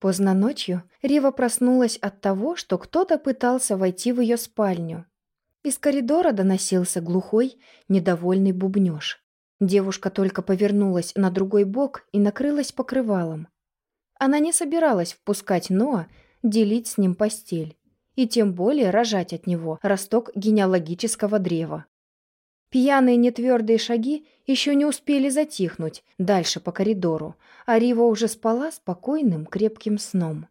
Поздно ночью Рива проснулась от того, что кто-то пытался войти в ее спальню. Из коридора доносился глухой, недовольный бубнёж. Девушка только повернулась на другой бок и накрылась покрывалом. Она не собиралась впускать Ноа, делить с ним постель, и тем более рожать от него росток генеалогического древа. Пьяные нетвердые шаги еще не успели затихнуть дальше по коридору, а Рива уже спала спокойным крепким сном.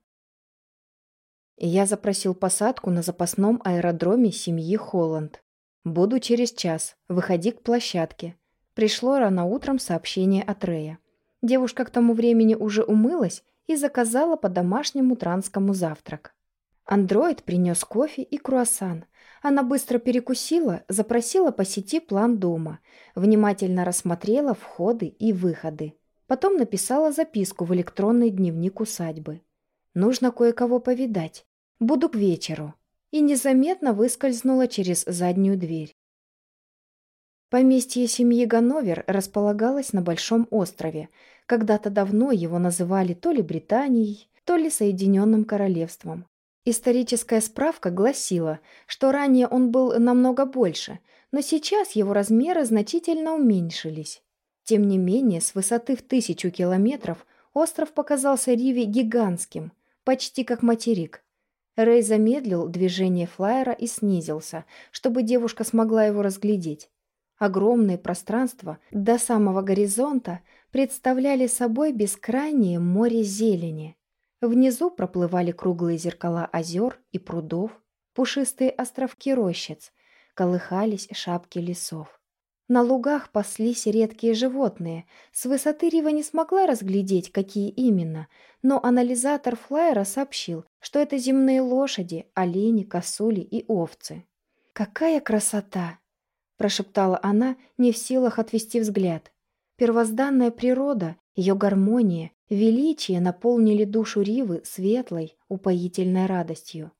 Я запросил посадку на запасном аэродроме семьи Холланд. Буду через час, выходи к площадке. Пришло рано утром сообщение от Рея. Девушка к тому времени уже умылась и заказала по домашнему транскому завтрак. Андроид принес кофе и круассан – она быстро перекусила, запросила по сети план дома, внимательно рассмотрела входы и выходы. Потом написала записку в электронный дневник усадьбы. «Нужно кое-кого повидать. Буду к вечеру». И незаметно выскользнула через заднюю дверь. Поместье семьи Ганновер располагалось на большом острове. Когда-то давно его называли то ли Британией, то ли Соединенным Королевством. Историческая справка гласила, что ранее он был намного больше, но сейчас его размеры значительно уменьшились. Тем не менее, с высоты в тысячу километров остров показался Риве гигантским, почти как материк. Рэй замедлил движение флайера и снизился, чтобы девушка смогла его разглядеть. Огромные пространства до самого горизонта представляли собой бескрайнее море зелени. Внизу проплывали круглые зеркала озер и прудов, пушистые островки рощиц, колыхались шапки лесов. На лугах паслись редкие животные. С высоты Рива не смогла разглядеть, какие именно, но анализатор флайера сообщил, что это земные лошади, олени, косули и овцы. «Какая красота!» – прошептала она, не в силах отвести взгляд. Первозданная природа, ее гармония, Величие наполнили душу Ривы светлой, упоительной радостью.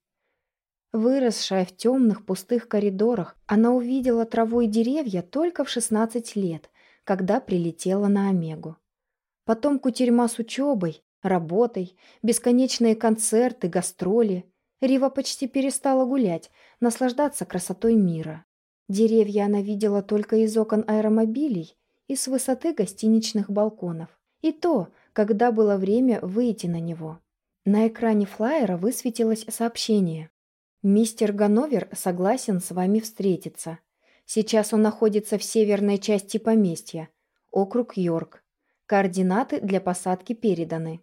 Выросшая в темных пустых коридорах, она увидела траву и деревья только в 16 лет, когда прилетела на Омегу. Потом кутерьма с учебой, работой, бесконечные концерты, гастроли. Рива почти перестала гулять, наслаждаться красотой мира. Деревья она видела только из окон аэромобилей и с высоты гостиничных балконов. И то, когда было время выйти на него. На экране флайера высветилось сообщение. «Мистер Ганновер согласен с вами встретиться. Сейчас он находится в северной части поместья. Округ Йорк. Координаты для посадки переданы».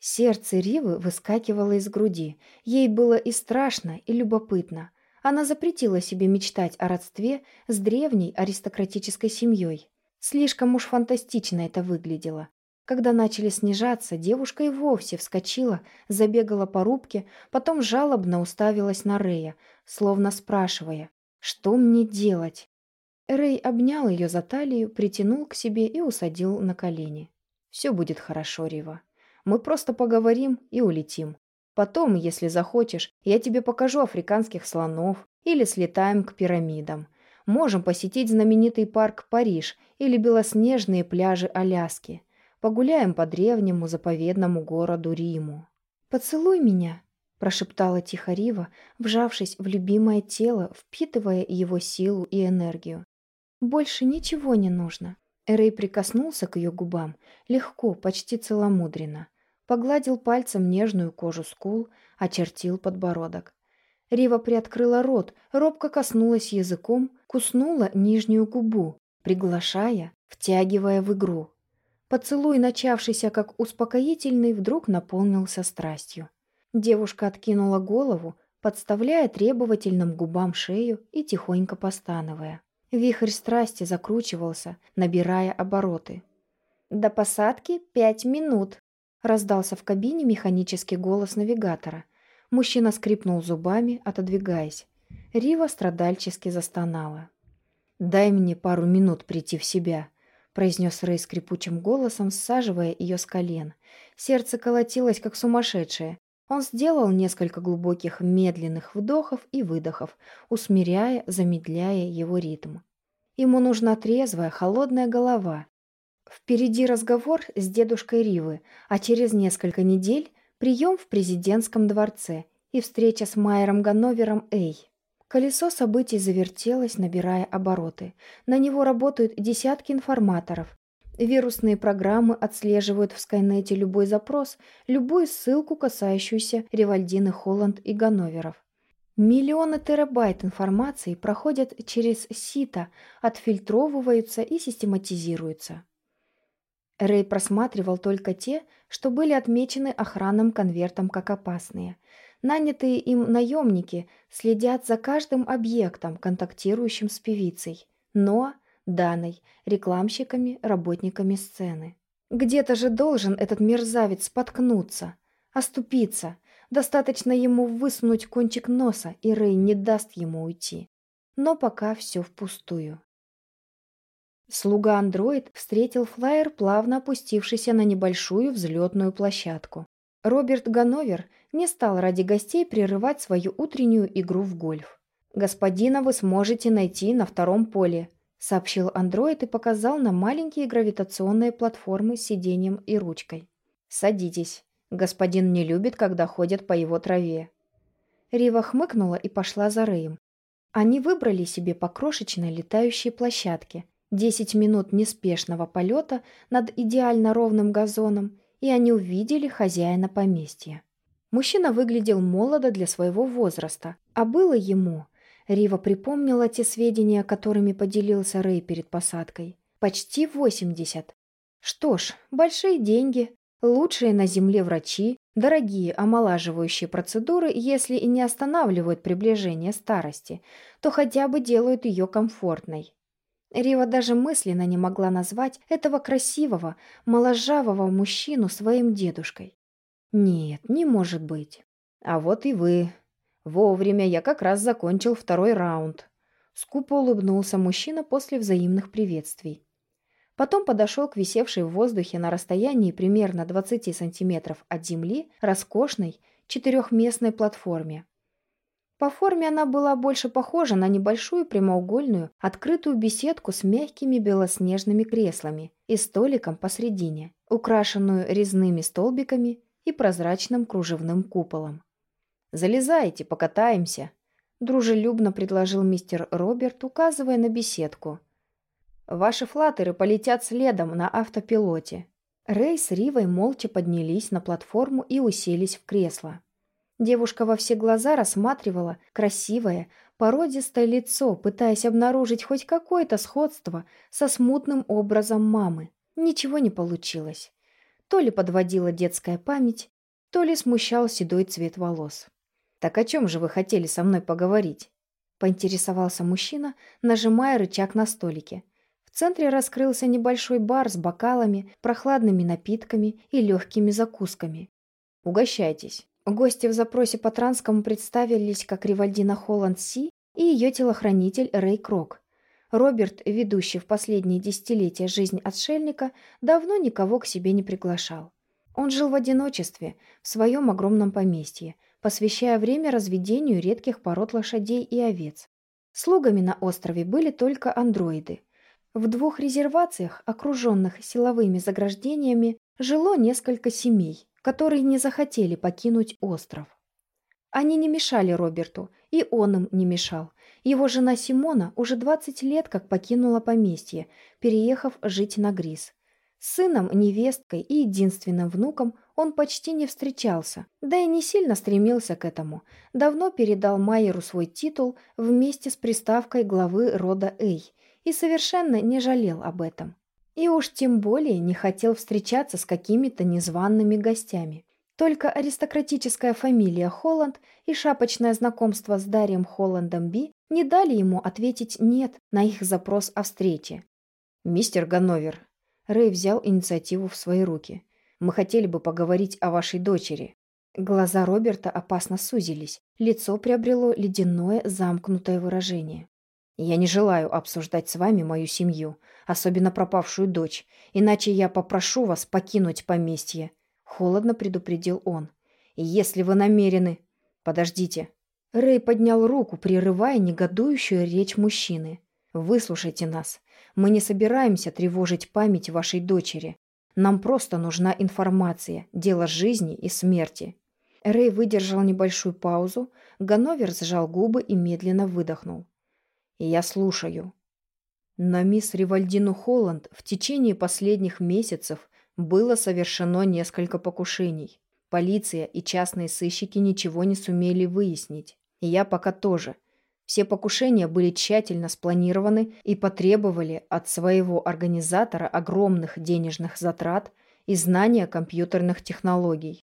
Сердце Ривы выскакивало из груди. Ей было и страшно, и любопытно. Она запретила себе мечтать о родстве с древней аристократической семьей. Слишком уж фантастично это выглядело. Когда начали снижаться, девушка и вовсе вскочила, забегала по рубке, потом жалобно уставилась на Рея, словно спрашивая, что мне делать? Рэй обнял ее за талию, притянул к себе и усадил на колени. «Все будет хорошо, Рива. Мы просто поговорим и улетим. Потом, если захочешь, я тебе покажу африканских слонов или слетаем к пирамидам. Можем посетить знаменитый парк Париж или белоснежные пляжи Аляски. Погуляем по древнему заповедному городу Риму. «Поцелуй меня», – прошептала тихо Рива, вжавшись в любимое тело, впитывая его силу и энергию. «Больше ничего не нужно». Эрей прикоснулся к ее губам, легко, почти целомудренно. Погладил пальцем нежную кожу скул, очертил подбородок. Рива приоткрыла рот, робко коснулась языком, куснула нижнюю губу, приглашая, втягивая в игру. Поцелуй, начавшийся как успокоительный, вдруг наполнился страстью. Девушка откинула голову, подставляя требовательным губам шею и тихонько постановая. Вихрь страсти закручивался, набирая обороты. «До посадки пять минут», — раздался в кабине механический голос навигатора. Мужчина скрипнул зубами, отодвигаясь. Рива страдальчески застонала. «Дай мне пару минут прийти в себя», произнес Рэй скрипучим голосом, всаживая ее с колен. Сердце колотилось, как сумасшедшее. Он сделал несколько глубоких, медленных вдохов и выдохов, усмиряя, замедляя его ритм. Ему нужна трезвая, холодная голова. Впереди разговор с дедушкой Ривы, а через несколько недель прием в президентском дворце и встреча с Майером Ганновером Эй. Колесо событий завертелось, набирая обороты. На него работают десятки информаторов. Вирусные программы отслеживают в Скайнете любой запрос, любую ссылку, касающуюся Ревальдины Холланд и Ганноверов. Миллионы терабайт информации проходят через сито, отфильтровываются и систематизируются. Рэй просматривал только те, что были отмечены охранным конвертом как опасные. Нанятые им наемники следят за каждым объектом, контактирующим с певицей. Но, Даной, рекламщиками, работниками сцены. Где-то же должен этот мерзавец споткнуться, оступиться, Достаточно ему высунуть кончик носа, и Рэй не даст ему уйти. Но пока все впустую. Слуга-андроид встретил флайер, плавно опустившийся на небольшую взлетную площадку. Роберт Ганновер не стал ради гостей прерывать свою утреннюю игру в гольф. «Господина вы сможете найти на втором поле», — сообщил андроид и показал на маленькие гравитационные платформы с сиденьем и ручкой. «Садитесь». Господин не любит, когда ходят по его траве. Рива хмыкнула и пошла за Рэем. Они выбрали себе по крошечной летающей площадке. Десять минут неспешного полета над идеально ровным газоном, и они увидели хозяина поместья. Мужчина выглядел молодо для своего возраста, а было ему... Рива припомнила те сведения, которыми поделился Рэй перед посадкой. Почти восемьдесят. Что ж, большие деньги, Лучшие на Земле врачи, дорогие омолаживающие процедуры, если и не останавливают приближение старости, то хотя бы делают ее комфортной. Рива даже мысленно не могла назвать этого красивого, моложавого мужчину своим дедушкой. Нет, не может быть. А вот и вы. Вовремя я как раз закончил второй раунд. Скупо улыбнулся мужчина после взаимных приветствий. Потом подошел к висевшей в воздухе на расстоянии примерно 20 сантиметров от земли роскошной четырехместной платформе. По форме она была больше похожа на небольшую прямоугольную открытую беседку с мягкими белоснежными креслами и столиком посредине, украшенную резными столбиками и прозрачным кружевным куполом. «Залезайте, покатаемся», – дружелюбно предложил мистер Роберт, указывая на беседку – Ваши флаттеры полетят следом на автопилоте. Рэй с Ривой молча поднялись на платформу и уселись в кресло. Девушка во все глаза рассматривала красивое, породистое лицо, пытаясь обнаружить хоть какое-то сходство со смутным образом мамы. Ничего не получилось. То ли подводила детская память, то ли смущал седой цвет волос. «Так о чем же вы хотели со мной поговорить?» — поинтересовался мужчина, нажимая рычаг на столике — в центре раскрылся небольшой бар с бокалами, прохладными напитками и легкими закусками. «Угощайтесь». Гости в запросе по Транскому представились как Ривальдина Холланд Си и ее телохранитель Рэй Крок. Роберт, ведущий в последние десятилетия жизнь отшельника, давно никого к себе не приглашал. Он жил в одиночестве, в своем огромном поместье, посвящая время разведению редких пород лошадей и овец. Слугами на острове были только андроиды – в двух резервациях, окруженных силовыми заграждениями, жило несколько семей, которые не захотели покинуть остров. Они не мешали Роберту, и он им не мешал. Его жена Симона уже 20 лет как покинула поместье, переехав жить на Грис. С сыном, невесткой и единственным внуком он почти не встречался, да и не сильно стремился к этому. Давно передал Майеру свой титул вместе с приставкой главы рода Эй – и совершенно не жалел об этом. И уж тем более не хотел встречаться с какими-то незваными гостями. Только аристократическая фамилия Холланд и шапочное знакомство с Дарием Холландом Би не дали ему ответить «нет» на их запрос о встрече. «Мистер Ганновер», Рэй взял инициативу в свои руки. «Мы хотели бы поговорить о вашей дочери». Глаза Роберта опасно сузились, лицо приобрело ледяное замкнутое выражение. Я не желаю обсуждать с вами мою семью, особенно пропавшую дочь, иначе я попрошу вас покинуть поместье», — холодно предупредил он. «И если вы намерены...» «Подождите». Рэй поднял руку, прерывая негодующую речь мужчины. «Выслушайте нас. Мы не собираемся тревожить память вашей дочери. Нам просто нужна информация, дело жизни и смерти». Рэй выдержал небольшую паузу, Ганновер сжал губы и медленно выдохнул. «Я слушаю». На мисс Ривальдину Холланд в течение последних месяцев было совершено несколько покушений. Полиция и частные сыщики ничего не сумели выяснить. И я пока тоже. Все покушения были тщательно спланированы и потребовали от своего организатора огромных денежных затрат и знания компьютерных технологий.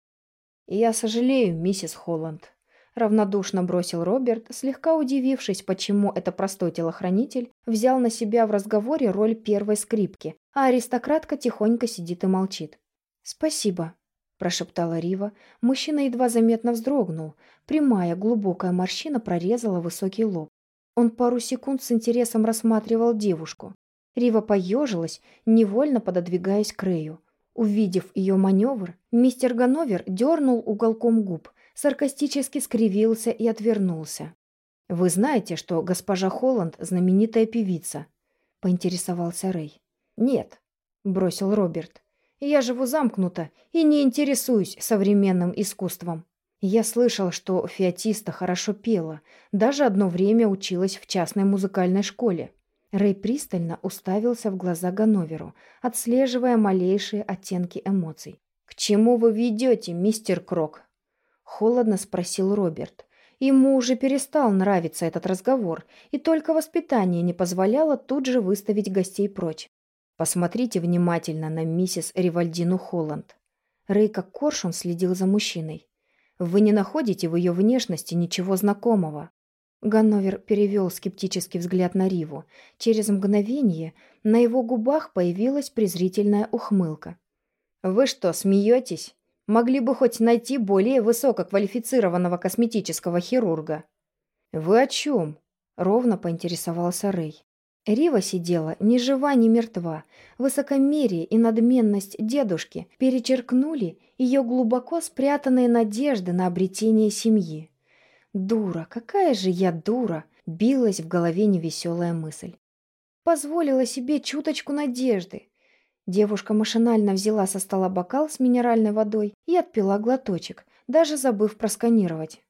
Я сожалею, миссис Холланд. Равнодушно бросил Роберт, слегка удивившись, почему это простой телохранитель взял на себя в разговоре роль первой скрипки, а аристократка тихонько сидит и молчит. «Спасибо», – прошептала Рива. Мужчина едва заметно вздрогнул. Прямая, глубокая морщина прорезала высокий лоб. Он пару секунд с интересом рассматривал девушку. Рива поежилась, невольно пододвигаясь к Рэю. Увидев ее маневр, мистер Ганновер дернул уголком губ, саркастически скривился и отвернулся. «Вы знаете, что госпожа Холланд знаменитая певица?» – поинтересовался Рэй. «Нет», – бросил Роберт. «Я живу замкнуто и не интересуюсь современным искусством. Я слышал, что Феотиста хорошо пела, даже одно время училась в частной музыкальной школе. Рэй пристально уставился в глаза Ганноверу, отслеживая малейшие оттенки эмоций. «К чему вы ведете, мистер Крок?» Холодно спросил Роберт. Ему уже перестал нравиться этот разговор, и только воспитание не позволяло тут же выставить гостей прочь. Посмотрите внимательно на миссис Ривальдину Холланд. Рэй коршун следил за мужчиной. Вы не находите в ее внешности ничего знакомого. Ганновер перевел скептический взгляд на Риву. Через мгновение на его губах появилась презрительная ухмылка. «Вы что, смеетесь? Могли бы хоть найти более высококвалифицированного косметического хирурга». «Вы о чем?» — ровно поинтересовался Рэй. Рива сидела ни жива, ни мертва. Высокомерие и надменность дедушки перечеркнули ее глубоко спрятанные надежды на обретение семьи. Дура, какая же я дура! Билась в голове невеселая мысль. Позволила себе чуточку надежды. Девушка машинально взяла со стола бокал с минеральной водой и отпила глоточек, даже забыв просканировать.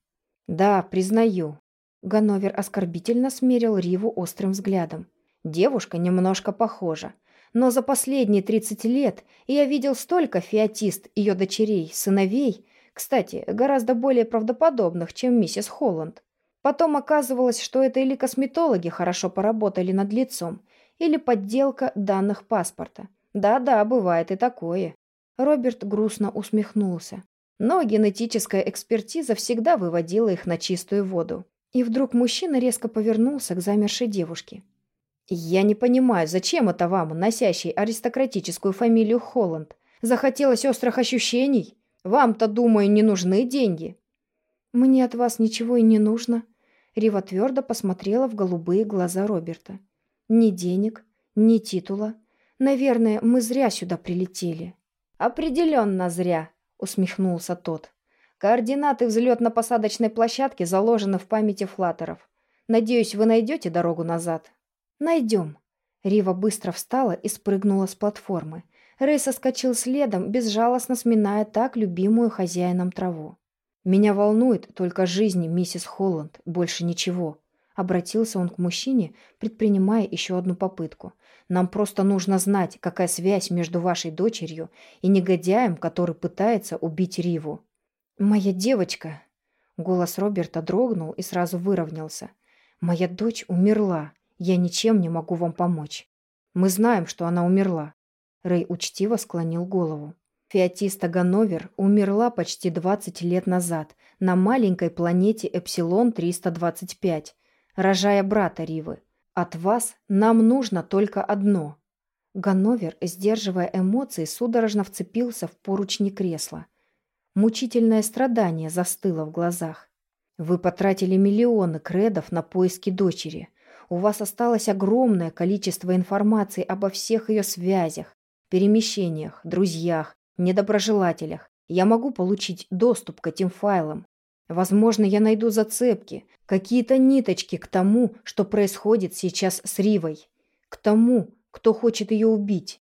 «Да, признаю». Ганновер оскорбительно смерил Риву острым взглядом. Девушка немножко похожа. Но за последние 30 лет я видел столько феотист, ее дочерей, сыновей, кстати, гораздо более правдоподобных, чем миссис Холланд. Потом оказывалось, что это или косметологи хорошо поработали над лицом, или подделка данных паспорта. Да-да, бывает и такое. Роберт грустно усмехнулся. Но генетическая экспертиза всегда выводила их на чистую воду. И вдруг мужчина резко повернулся к замершей девушке. «Я не понимаю, зачем это вам, носящей аристократическую фамилию Холланд? Захотелось острых ощущений?» Вам-то, думаю, не нужны деньги». «Мне от вас ничего и не нужно». Рива твердо посмотрела в голубые глаза Роберта. «Ни денег, ни титула. Наверное, мы зря сюда прилетели». «Определенно зря», — усмехнулся тот. «Координаты взлетно-посадочной площадки заложены в памяти флаттеров. Надеюсь, вы найдете дорогу назад?» «Найдем». Рива быстро встала и спрыгнула с платформы. Рэй соскочил следом, безжалостно сминая так любимую хозяином траву. «Меня волнует только жизнь миссис Холланд, больше ничего», — обратился он к мужчине, предпринимая еще одну попытку. «Нам просто нужно знать, какая связь между вашей дочерью и негодяем, который пытается убить Риву». «Моя девочка...» Голос Роберта дрогнул и сразу выровнялся. «Моя дочь умерла. Я ничем не могу вам помочь. Мы знаем, что она умерла. Рэй учтиво склонил голову. Феотиста Ганновер умерла почти 20 лет назад на маленькой планете Эпсилон-325, рожая брата Ривы. От вас нам нужно только одно. Ганновер, сдерживая эмоции, судорожно вцепился в поручни кресла. Мучительное страдание застыло в глазах. Вы потратили миллионы кредов на поиски дочери. У вас осталось огромное количество информации обо всех ее связях, перемещениях, друзьях, недоброжелателях. Я могу получить доступ к этим файлам. Возможно, я найду зацепки, какие-то ниточки к тому, что происходит сейчас с Ривой, к тому, кто хочет ее убить.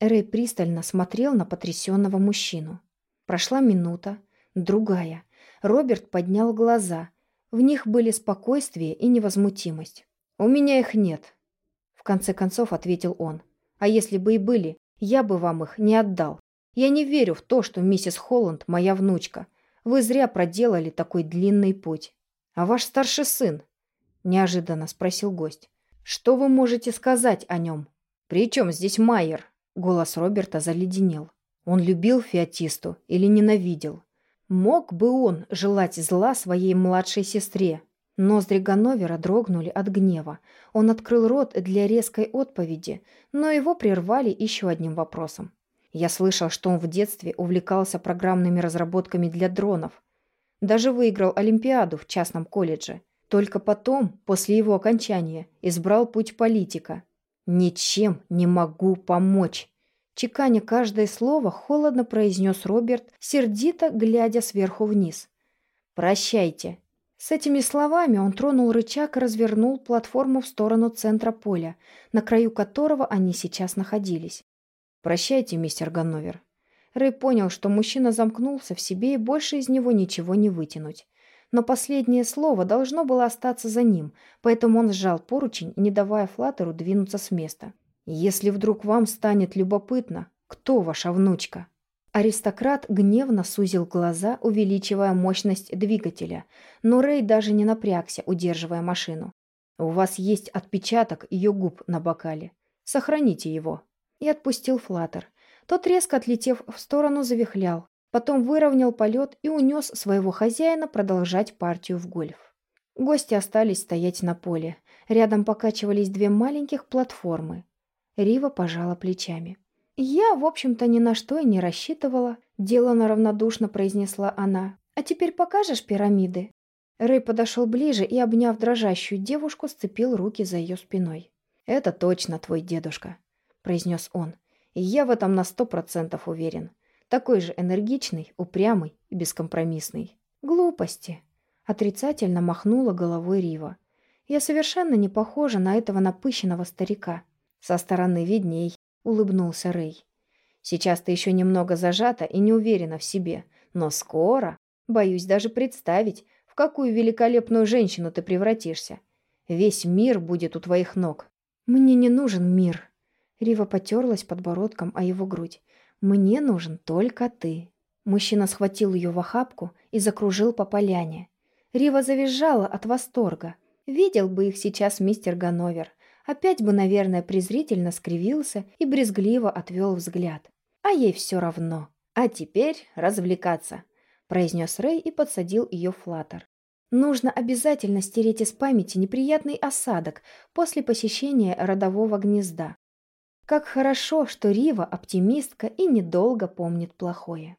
Рэй пристально смотрел на потрясенного мужчину. Прошла минута, другая. Роберт поднял глаза. В них были спокойствие и невозмутимость. «У меня их нет», — в конце концов ответил он. «А если бы и были, я бы вам их не отдал. Я не верю в то, что миссис Холланд моя внучка. Вы зря проделали такой длинный путь. А ваш старший сын?» — неожиданно спросил гость. «Что вы можете сказать о нем?» «При чем здесь Майер?» Голос Роберта заледенел. Он любил Феотисту или ненавидел? Мог бы он желать зла своей младшей сестре? Ноздри Ганновера дрогнули от гнева. Он открыл рот для резкой отповеди, но его прервали еще одним вопросом. Я слышал, что он в детстве увлекался программными разработками для дронов. Даже выиграл Олимпиаду в частном колледже. Только потом, после его окончания, избрал путь политика. «Ничем не могу помочь», Чеканя каждое слово, холодно произнес Роберт, сердито глядя сверху вниз. «Прощайте». С этими словами он тронул рычаг и развернул платформу в сторону центра поля, на краю которого они сейчас находились. «Прощайте, мистер Ганновер». Рэй понял, что мужчина замкнулся в себе и больше из него ничего не вытянуть. Но последнее слово должно было остаться за ним, поэтому он сжал поручень, не давая Флаттеру двинуться с места. Если вдруг вам станет любопытно, кто ваша внучка?» Аристократ гневно сузил глаза, увеличивая мощность двигателя, но Рэй даже не напрягся, удерживая машину. «У вас есть отпечаток ее губ на бокале. Сохраните его». И отпустил флаттер. Тот, резко отлетев в сторону, завихлял. Потом выровнял полет и унес своего хозяина продолжать партию в гольф. Гости остались стоять на поле. Рядом покачивались две маленьких платформы. Рива пожала плечами. «Я, в общем-то, ни на что и не рассчитывала», — делано равнодушно произнесла она. «А теперь покажешь пирамиды?» Рэй подошел ближе и, обняв дрожащую девушку, сцепил руки за ее спиной. «Это точно твой дедушка», — произнес он. «И я в этом на сто процентов уверен. Такой же энергичный, упрямый и бескомпромиссный». «Глупости», — отрицательно махнула головой Рива. «Я совершенно не похожа на этого напыщенного старика». Со стороны видней, улыбнулся Рэй. Сейчас ты еще немного зажата и не уверена в себе, но скоро, боюсь даже представить, в какую великолепную женщину ты превратишься. Весь мир будет у твоих ног. Мне не нужен мир. Рива потерлась подбородком о его грудь. Мне нужен только ты. Мужчина схватил ее в охапку и закружил по поляне. Рива завизжала от восторга. Видел бы их сейчас мистер Ганновер опять бы, наверное, презрительно скривился и брезгливо отвел взгляд. А ей все равно. «А теперь развлекаться», – произнес Рэй и подсадил ее флаттер. Нужно обязательно стереть из памяти неприятный осадок после посещения родового гнезда. Как хорошо, что Рива оптимистка и недолго помнит плохое.